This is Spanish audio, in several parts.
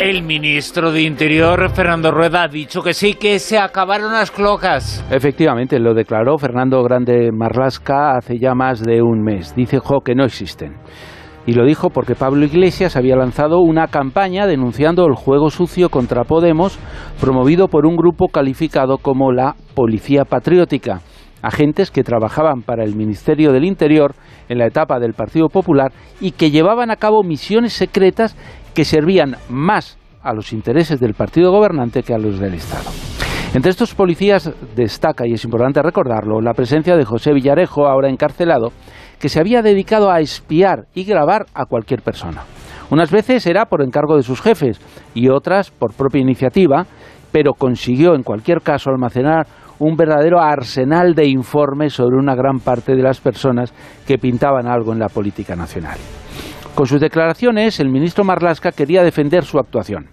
El ministro de Interior, Fernando Rueda, ha dicho que sí, que se acabaron las cloacas. Efectivamente, lo declaró Fernando Grande Marlasca hace ya más de un mes. Dice Jo que no existen. Y lo dijo porque Pablo Iglesias había lanzado una campaña denunciando el juego sucio contra Podemos, promovido por un grupo calificado como la Policía Patriótica agentes que trabajaban para el Ministerio del Interior en la etapa del Partido Popular y que llevaban a cabo misiones secretas que servían más a los intereses del partido gobernante que a los del Estado. Entre estos policías destaca, y es importante recordarlo, la presencia de José Villarejo, ahora encarcelado, que se había dedicado a espiar y grabar a cualquier persona. Unas veces era por encargo de sus jefes y otras por propia iniciativa, pero consiguió en cualquier caso almacenar un verdadero arsenal de informes sobre una gran parte de las personas que pintaban algo en la política nacional. Con sus declaraciones, el ministro Marlasca quería defender su actuación.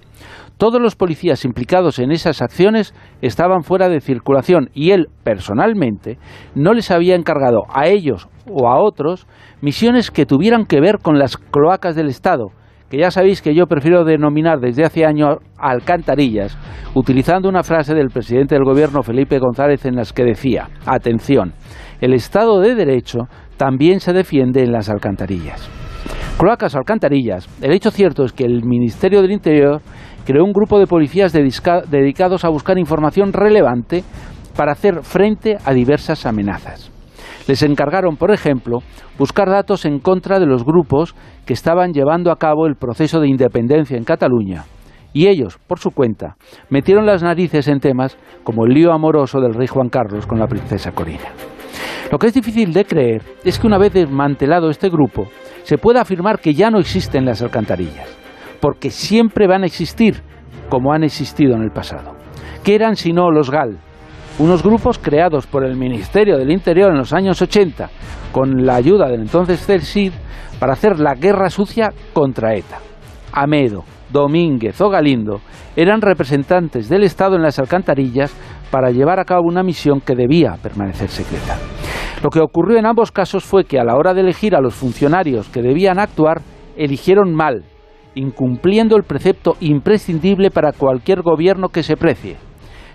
Todos los policías implicados en esas acciones estaban fuera de circulación y él, personalmente, no les había encargado a ellos o a otros misiones que tuvieran que ver con las cloacas del Estado, que ya sabéis que yo prefiero denominar desde hace años alcantarillas, utilizando una frase del presidente del gobierno Felipe González en las que decía, atención, el Estado de Derecho también se defiende en las alcantarillas. Cloacas o alcantarillas, el hecho cierto es que el Ministerio del Interior creó un grupo de policías dedicados a buscar información relevante para hacer frente a diversas amenazas. Les encargaron, por ejemplo, buscar datos en contra de los grupos que estaban llevando a cabo el proceso de independencia en Cataluña. Y ellos, por su cuenta, metieron las narices en temas como el lío amoroso del rey Juan Carlos con la princesa Corina. Lo que es difícil de creer es que una vez desmantelado este grupo, se pueda afirmar que ya no existen las alcantarillas, porque siempre van a existir como han existido en el pasado. ¿Qué eran sino los GAL, unos grupos creados por el Ministerio del Interior en los años 80 con la ayuda del entonces CELSID para hacer la guerra sucia contra ETA. Amedo, Domínguez o Galindo eran representantes del Estado en las alcantarillas para llevar a cabo una misión que debía permanecer secreta. Lo que ocurrió en ambos casos fue que a la hora de elegir a los funcionarios que debían actuar, eligieron mal, incumpliendo el precepto imprescindible para cualquier gobierno que se precie,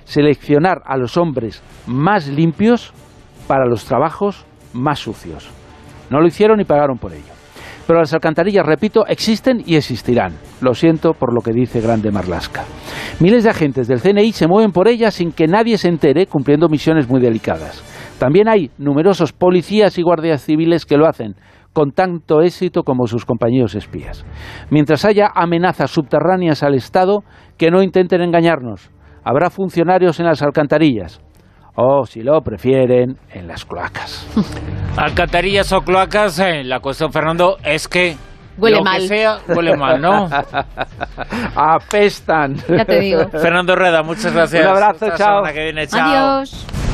seleccionar a los hombres más limpios para los trabajos más sucios. No lo hicieron y pagaron por ello. Pero las alcantarillas, repito, existen y existirán. Lo siento por lo que dice Grande Marlasca. Miles de agentes del CNI se mueven por ellas sin que nadie se entere, cumpliendo misiones muy delicadas. También hay numerosos policías y guardias civiles que lo hacen, con tanto éxito como sus compañeros espías. Mientras haya amenazas subterráneas al Estado, que no intenten engañarnos habrá funcionarios en las alcantarillas. O, si lo prefieren, en las cloacas. Alcantarillas o cloacas, eh, la cuestión, Fernando, es que Huele lo mal. que sea, huele mal, ¿no? Apestan. Ya te digo. Fernando Reda, muchas gracias. Un abrazo, Hasta la chao. semana que viene, chao. Adiós.